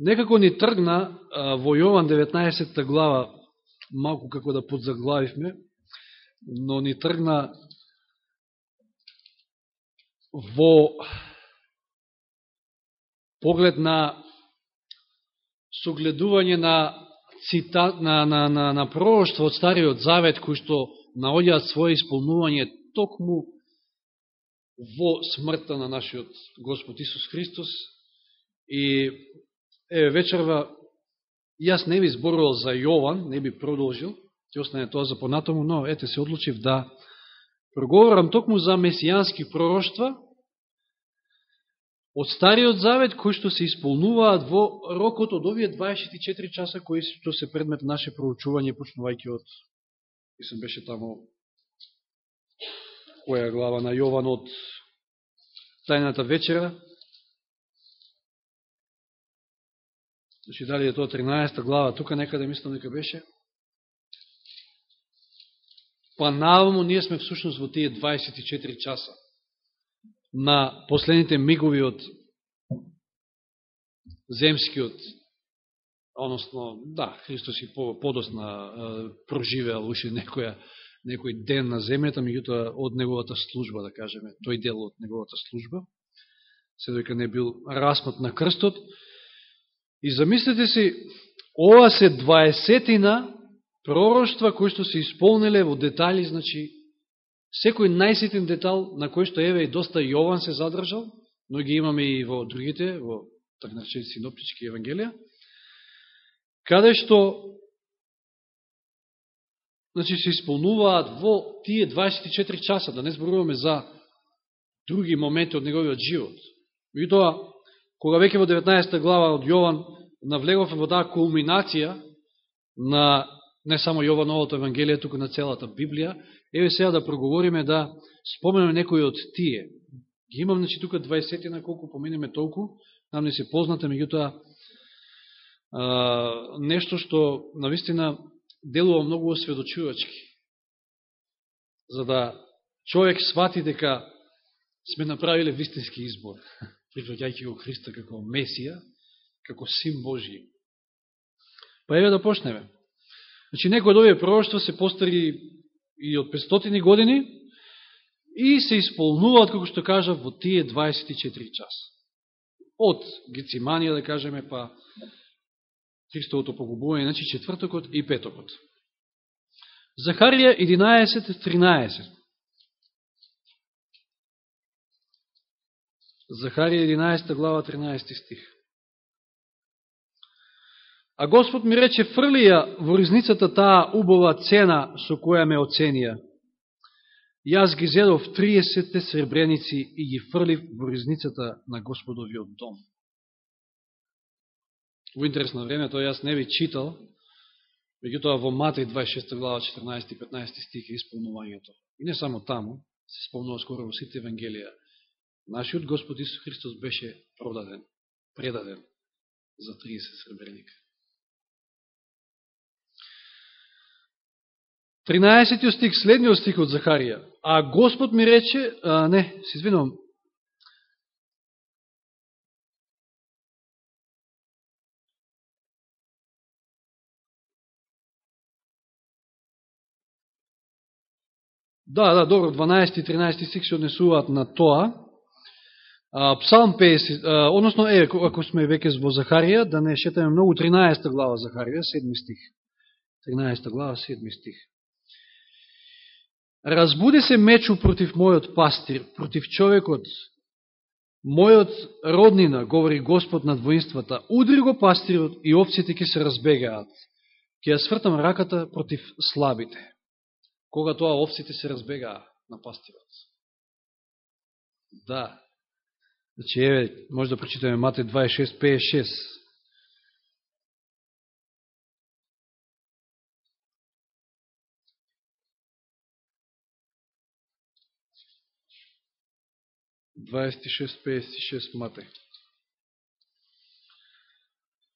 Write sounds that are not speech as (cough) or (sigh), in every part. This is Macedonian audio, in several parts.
Некако ни тргна во Јован 19 глава, малку како да подзаглавивме, но ни тргна во поглед на согледување на цитат, на, на, на, на пророќство од Стариот Завет, кои што наоѓаат своје исполнување токму во смртта на нашиот Господ Исус Христос. И еве вечерва јас не би зборувал за Јован, не би продолжил, ќе остане тоа за понатаму, но ете се одлучив да проговорам токму за месијански пророштва од Стариот Завет, кои што се исполнуваат во рокот од овие 24 часа, кои што се предмет наше проучување, почнувајќи од, мислам беше тамо, која глава на Јован од Тајната вечера, Значи, дали е тоа 13 глава, тука некаде мислам дека беше. Па навамо ние сме всушност во тие 24 часа на последните мигови од земскиот, односно, да, Христос и подосна проживеал уши некоја, некој ден на земјата, меѓутоа од неговата служба, да кажеме, тој дел од неговата служба, се дека не бил распнат на крстот. И замислете си, ова се дваесетина пророќства кои што се исполниле во детали, значи Секој најситен детал на кој што еве и доста Јован се задржал, но ги имаме и во другите, во так наречени синоптички евангелија, каде што значи, се исполнуваат во тие 24 часа, да не зборуваме за други моменти од неговиот живот. И тоа, кога веќе во 19 глава од Јован навлеговме во таа кулминација на не само Јовановото Евангелие, туку на целата Библија, Еве сега да проговориме, да споменеме некои од тие. Ги имам, значи, тука 20 на колку поминеме толку, нам не се позната, меѓутоа, нешто што, навистина, делува многу осведочувачки. За да човек свати дека сме направиле вистински избор, (laughs) прифаќајќи го Христа како Месија, како Син Божи. Па еве да почнеме. Значи, некој од овие пророќства се постари и од 500 години и се исполнуваат, како што кажа, во тие 24 часа. Од Гециманија, да кажеме, па Христовото погубување, значи четвртокот и петокот. Захарија 11.13 Захарија 11 глава 13 стих. А Господ ми рече, фрли ја во ризницата таа убава цена со која ме оценија. Јас ги зедов 30 сребреници и ги фрлив во ризницата на Господовиот дом. Во интересно време, тоа јас не ви читал, меѓутоа во Матеј 26 глава 14 и 15 стих е исполнувањето. И не само таму, се исполнува скоро во сите Евангелија. Нашиот Господ Исус Христос беше продаден, предаден за 30 сребреника. 13 стих, следниот стих од Захарија. А Господ ми рече, а, не, се извинувам, Да, да, добро, 12 и 13 стих се однесуваат на тоа. Псалм 50, а, односно, е, ако сме веќе во Захарија, да не шетаме многу, 13 глава Захарија, 7 стих. 13 глава, 7 стих. Разбуди се мечу против мојот пастир, против човекот, мојот роднина, говори Господ над воинствата, удри го пастирот и овците ќе се разбегаат. Ќе ја свртам раката против слабите. Кога тоа овците се разбегаа на пастирот? Да. Значи, еве, може да прочитаме Мате 26.56. 26.56 мате.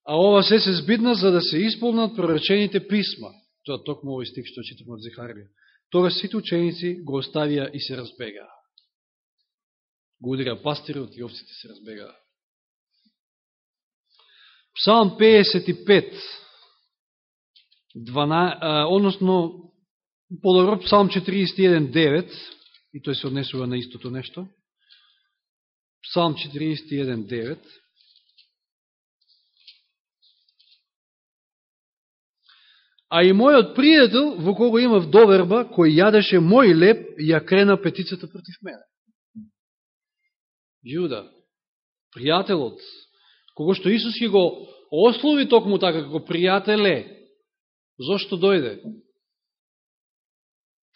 А ова се се збидна за да се исполнат проречените писма. Тоа токму овој стих што читаме од Зихарија. Тога сите ученици го оставија и се разбегаа. Го удира пастирот и овците се разбегаа. Псалм 55, 12, а, односно, подобро Псалм 41.9, и тој се однесува на истото нешто. Псалм 41.9. А и мојот пријател, во кого имав доверба, кој јадеше мој леп, ја крена петицата против мене. Јуда, пријателот, кого што Исус ќе го ослови токму така како пријателе, зошто дојде?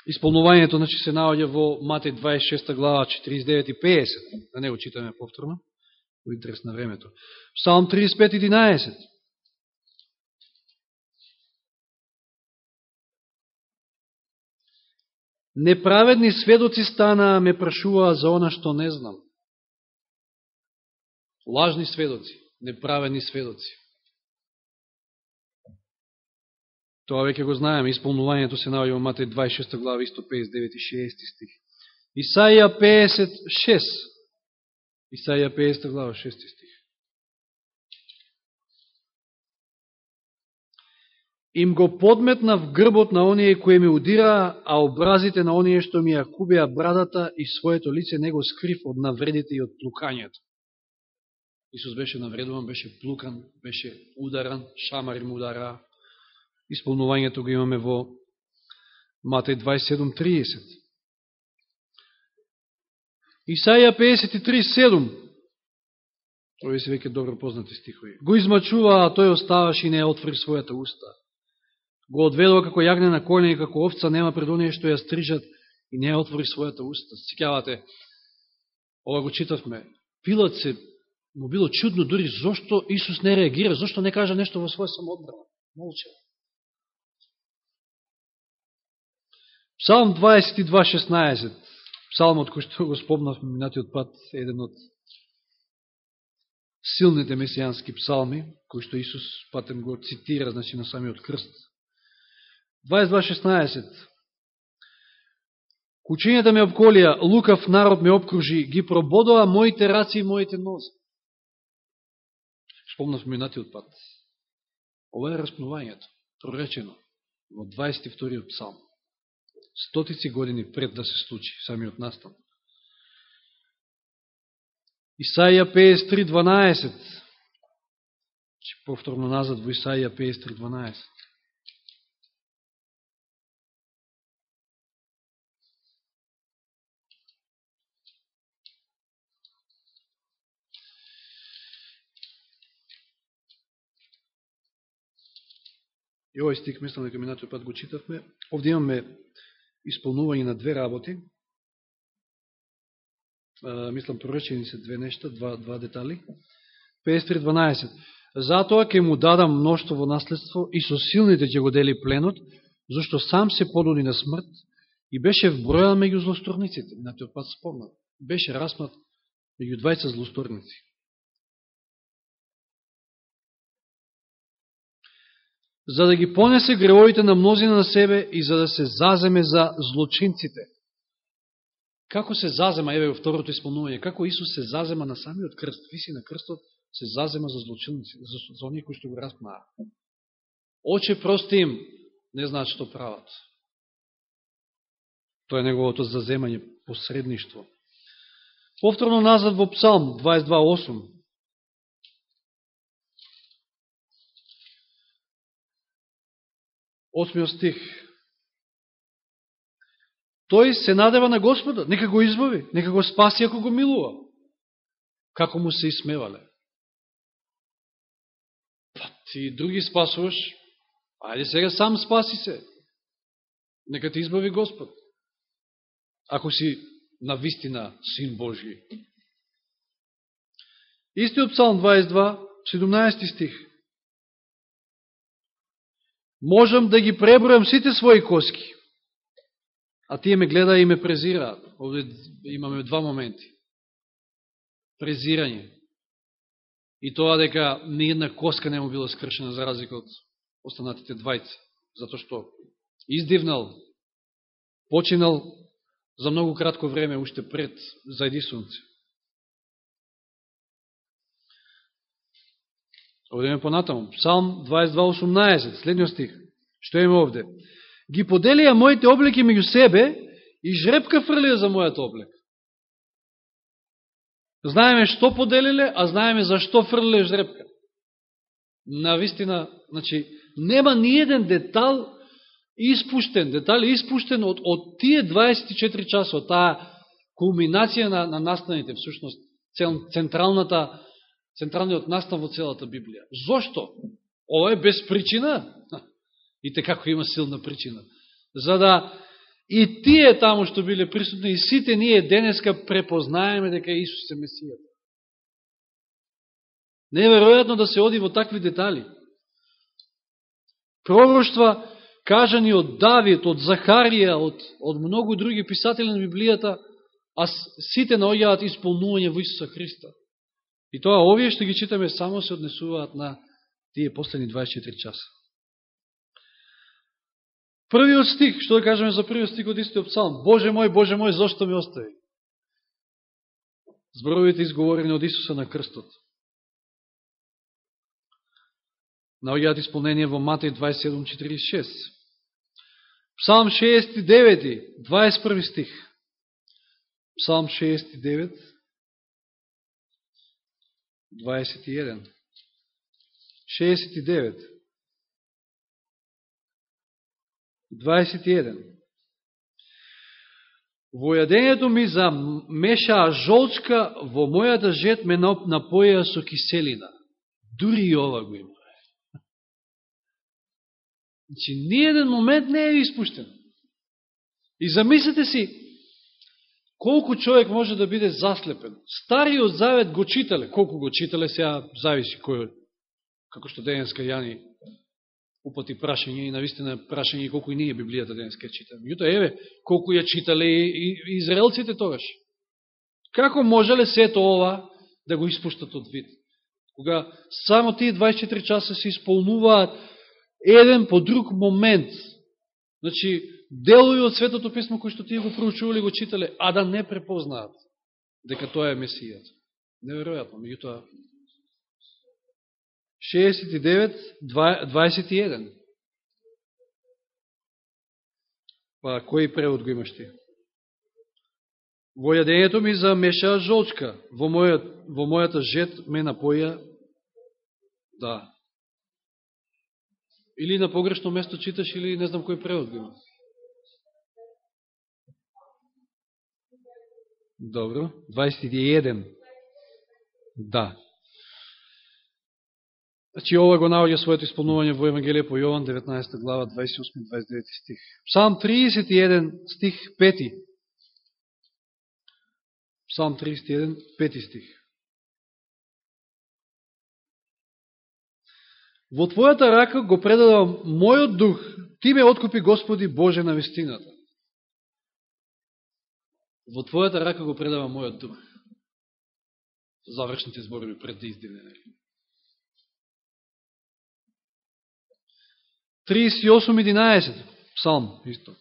Исполнувањето значи, се наоѓа во Матеј 26 глава 49 и 50. Да не го читаме повторно, во интерес на времето. Псалм 35 и 11. Неправедни сведоци стана ме прашуваа за она што не знам. Лажни сведоци, неправедни сведоци. Тоа веќе го знаеме, исполнувањето се наоѓа во Матеј 26 глава, 159 и 60 стих. Исаија 56. Исаија 50 глава, 6 стих. Им го подметнав грбот на оние кои ми удираа, а образите на оние што ми ја кубеа брадата и своето лице не го скрив од навредите и од плукањето. Исус беше навредуван, беше плукан, беше ударан, шамари му удара. Исполнувањето го имаме во Матеј 27.30. Исаја 53.7. тоа се веќе добро познати стихови. Го измачува, а тој оставаш и не отвори својата уста. Го одведува како јагне на колени, како овца нема пред оние што ја стрижат и не отвори својата уста. Сикјавате, ова го читавме. Пилот се, му било чудно дури зошто Исус не реагира, зошто не кажа нешто во своја самоотбрана. Молча. Псалм 22.16, псалмот кој што го спомнав минатиот пат, еден од силните месијански псалми, кој што Исус патем го цитира, значи на самиот крст. 22.16 Кучињата ме обколија, лукав народ ме обкружи, ги прободоа моите раци и моите нози. Спомнав минатиот пат. Ова е распнувањето, проречено во 22-иот псалм стотици години пред да се случи самиот настан. Исаија 53.12 повторно назад во Исаија 53.12 И овој стик, мислам дека минатој пат го читавме. Овде имаме исполнување на две работи. А, мислам, проречени се две нешта, два, два детали. 53.12. Затоа ќе му дадам мношто во наследство и со силните ќе го дели пленот, зашто сам се подуни на смрт и беше вбројан меѓу злосторниците. На тој пат спомнат. Беше распнат меѓу двајца злосторници. За да ги понесе гревовите на мнозина на себе и за да се заземе за злочинците. Како се зазема, еве во второто исполнување, како Исус се зазема на самиот крст, виси на крстот, се зазема за злочинци, за, за оние кои што го распнаа. Оче прости им, не знаат што прават. Тоа е неговото заземање, посредништво. Повторно назад во Псалм 22.8. Осмиот стих. Тој се надева на Господа, нека го избави, нека го спаси ако го милува. Како му се исмевале. Па ти други спасуваш, ајде сега сам спаси се. Нека ти избави Господ. Ако си на вистина Син Божи. Истиот псалм 22, 17 стих. Можам да ги пребројам сите своји коски. А тие ме гледа и ме презираат. Овде имаме два моменти. Презирање. И тоа дека ни една коска не му била скршена за разлика од останатите двајци. Зато што издивнал, починал за многу кратко време, уште пред зајди сонце. Одеме понатаму. Псалм 22.18, следниот стих. Што има овде? Ги поделија моите облеки меѓу себе и жрепка фрлија за мојот облек. Знаеме што поделиле, а знаеме зашто фрлиле жрепка. На вистина, значи, нема ни еден детал испуштен, детал испуштен од, од тие 24 часа, од таа кулминација на, на настаните, всушност, централната, централниот настан во целата Библија. Зошто? Ова е без причина. И така те како има силна причина. За да и тие таму што биле присутни, и сите ние денеска препознаеме дека Исус е Месијата. Неверојатно да се оди во такви детали. Пророштва кажани од Давид, од Захарија, од, од многу други писатели на Библијата, а сите наоѓаат исполнување во Исуса Христа. И тоа овие што ги читаме само се однесуваат на тие последни 24 часа. Првиот стих, што да кажеме за првиот стих од истиот псалм? Боже мој, Боже мој, зошто ме остави? Зборовите изговорени од Исуса на крстот. Наоѓаат исполнение во Матеј 27.46. Псалм 69, 21 стих. Псалм 69, 21. 69. 21. Во јадењето ми за мешаа жолчка, во мојата жет ме напоја со киселина. Дури и ова го има. Значи, ниједен момент не е испуштен. И замислете си, колку човек може да биде заслепен. Стариот завет го читале, колку го читале, сега зависи кој, како што денеска Јани упати прашање и навистина прашање колку и ние Библијата денеска читаме. Јуто, еве, колку ја читале и, и израелците тогаш. Како можеле сето ова да го испуштат од вид? Кога само тие 24 часа се исполнуваат еден по друг момент. Значи, делови од Светото Писмо кои што тие го проучували го читале, а да не препознаат дека тоа е Месијат. Неверојатно, меѓутоа 69, 21. Па, кој превод го имаш ти? Во јадењето ми замешаа жолчка, во, во мојата жет ме напоја, да. Или на погрешно место читаш, или не знам кој превод го има. Добро, 21. Да. Значи, ова го наоѓа своето исполнување во Евангелие по Јован, 19 глава, 28-29 стих. Псалм 31, стих 5. Псалм 31, 5 стих. Во Твојата рака го предадам мојот дух, Ти ме откупи, Господи Боже, на вистината. Во Твојата рака го предавам мојот дух. Завршните зборови пред да издивне. 38.11, псалм, исто.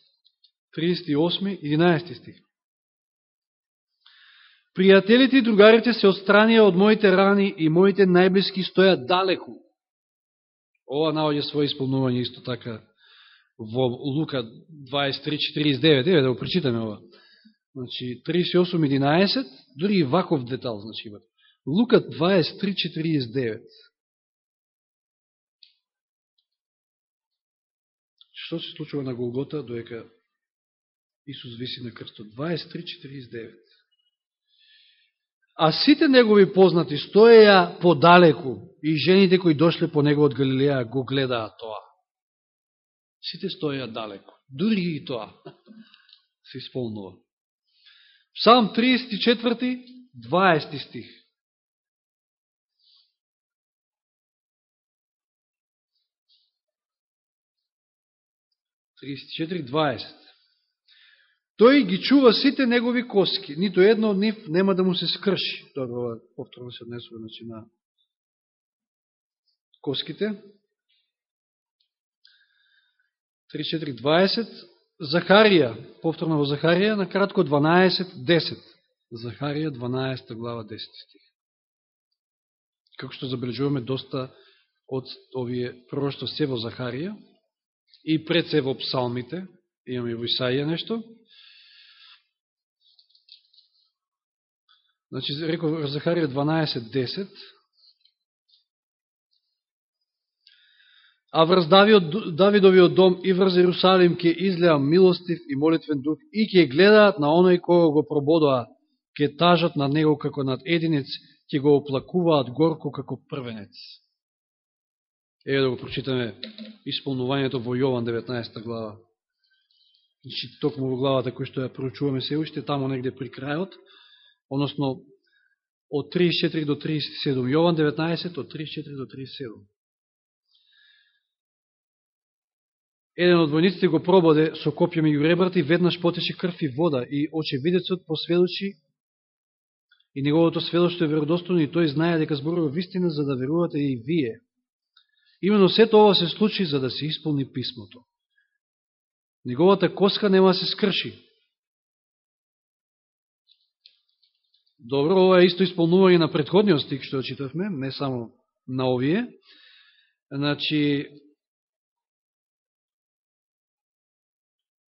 38.11 стих. Пријателите и другарите се отстранија од моите рани и моите најблиски стојат далеку. Ова наоѓа своје исполнување исто така во Лука 23.49. Еве да го прочитаме ова. Значи 38.11, дури и ваков детал значи има. Лука 23.49. што се случува на Голгота, доека Исус виси на крстот. 23.49. А сите негови познати стоеја подалеку и жените кои дошле по него од Галилеја го гледаа тоа. Сите стоеја далеку. Дури и тоа (laughs) се исполнува. Псалм 34, 20 стих. 34.20. Тој ги чува сите негови коски, нито едно од нив нема да му се скрши. Тоа повторно се однесува значи, на коските. 34.20. Захарија, повторно во Захарија, на кратко 12.10. Захарија 12 глава 10 стих. Како што забележуваме, доста од овие пророќства се во Захарија и пред се во псалмите, имаме во Исаија нешто. Значи, реков Захарија 12.10, а врз Давидовиот дом и врз Иерусалим ќе излеа милостив и молитвен дух и ќе гледаат на оној кој го прободоа, ќе тажат на него како над единец, ќе го оплакуваат горко како првенец. Еве да го прочитаме исполнувањето во Јован 19 глава. Значи, токму во главата кој што ја проучуваме се уште, тамо негде при крајот, односно од 34 до 37. Јован 19, од 34 до 37. Еден од војниците го прободе со копја меѓу ребрата и веднаш потеше крв и вода и очевидецот посведочи и неговото сведоќство е веродостојно и тој знае дека зборува вистина за да верувате и вие. Имено сето ова се случи за да се исполни писмото. Неговата коска нема да се скрши. Добро, ова е исто исполнување на предходниот стик што читавме, не само на овие. Значи,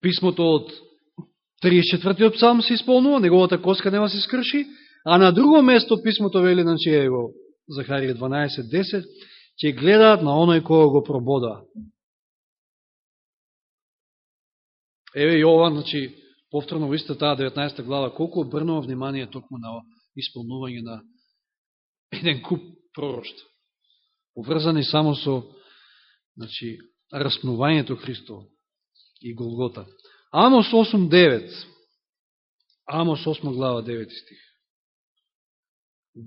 писмото од 34. псалм се исполнува, неговата коска нема да се скрши, а на друго место писмото вели, значи е го Захарија 12.10, ќе гледаат на оној кога го пробода. Еве Јован, значи, повторно во иста таа 19 глава, колку обрнува внимание токму на исполнување на еден куп пророќа, поврзани само со значи, распнувањето Христово и Голгота. Амос 8.9 Амос 8 глава 9 стих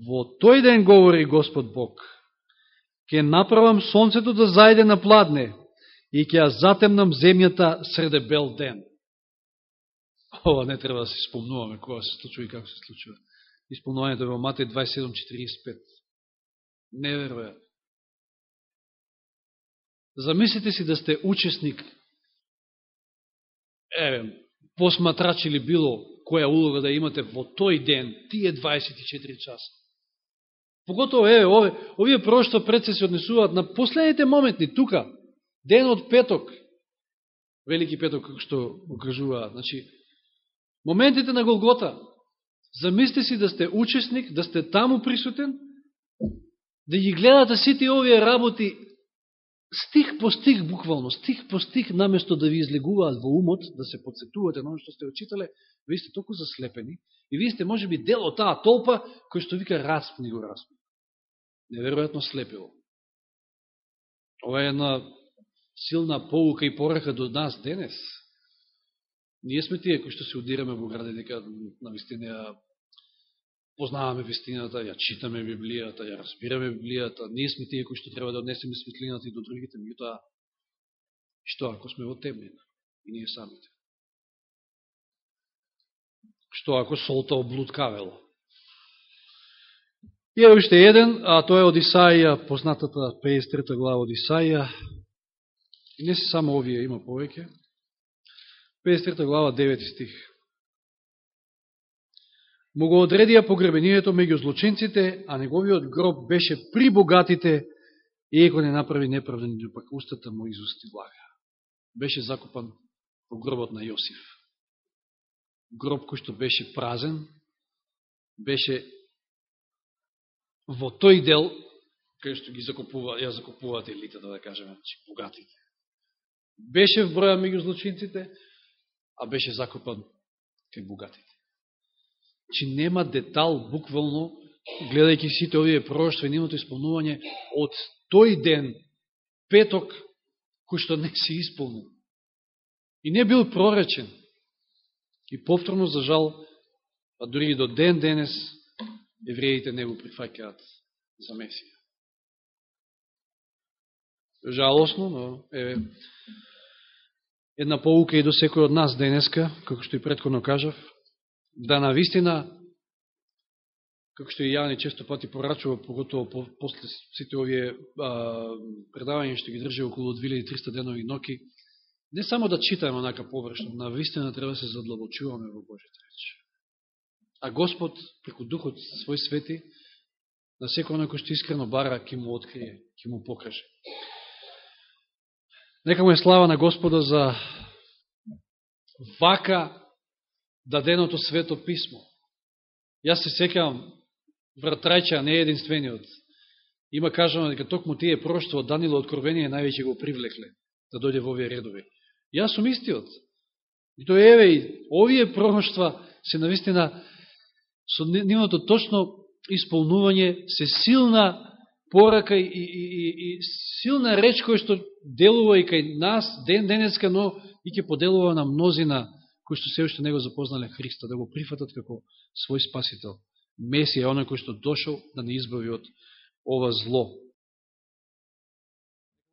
Во тој ден говори Господ Бог, ќе направам сонцето да зајде на пладне и ќе ја затемнам земјата среде бел ден. Ова не треба да се спомнуваме кога се случува и како се случува. Исполнувањето во Матеј 27.45. Неверојатно. Замислите си да сте учесник, еве, посматрач или било која улога да имате во тој ден, тие 24 часа. Поготово, еве, овие, овие прошто пред се се однесуваат на последните моменти, тука, ден од петок, велики петок, како што окажуваат. Значи, моментите на Голгота, Замисли си да сте учесник, да сте таму присутен, да ги гледате сите овие работи стих по стих, буквално, стих по стих, наместо да ви излегуваат во умот, да се подсетувате на што сте очитале, ви сте толку заслепени и вие сте, може би, дел од таа толпа, кој што вика распни го распни. Неверојатно слепило. Ова е една силна поука и порака до нас денес. Ние сме тие кои што се удираме во граде, дека на вистина ја познаваме вистината, ја читаме Библијата, ја разбираме Библијата, ние сме тие кои што треба да однесеме светлината и до другите, меѓутоа, што ако сме во темнина, и ние самите? Што ако солта облудкавело? И е уште еден, а тоа е од Исаија, познатата 53 глава од Исаија. И не се само овие, има повеќе. 53 глава, 9 стих му го одредија погребението меѓу злочинците, а неговиот гроб беше при богатите, иеко не направи неправден, пак устата му изусти влага. Беше закопан во гробот на Јосиф. Гроб кој што беше празен, беше во тој дел, кај што ги закупува, ја закупуваат елитата, да, да кажеме, значи, богатите. Беше в броја меѓу злочинците, а беше закопан кај богатите че значи, нема детал, буквално, гледајќи сите овие пророќства и немато исполнување од тој ден, петок, кој што не се исполнил. И не бил проречен. И повторно, за жал, а дори и до ден денес, евреите не го прифакаат за Месија. Жалосно, но е една поука и до секој од нас денеска, како што и предходно кажав, да на вистина, како што и Јани често пати порачува, поготово по, после сите овие а, предавања што ги држи околу 2300 денови ноки, не само да читаме онака површно, на вистина треба да се задлабочуваме во Божите речи. А Господ, преку Духот свој свети, на секој оној кој што искрено бара, ќе му открие, ќе му покаже. Нека му е слава на Господа за вака даденото свето писмо. Јас се секавам, вратрајча не е единствениот. Има кажано дека токму тие проштво од Данило откровение највеќе го привлекле да дојде во овие редови. Јас сум истиот. И тоа еве и овие проштва се навистина со нивното точно исполнување се силна порака и, и, и, и силна реч која што делува и кај нас ден денеска, но и ќе поделува на мнозина кои што се уште не го запознале Христа, да го прифатат како свој спасител. Месија, оној кој што дошол да не избави од ова зло.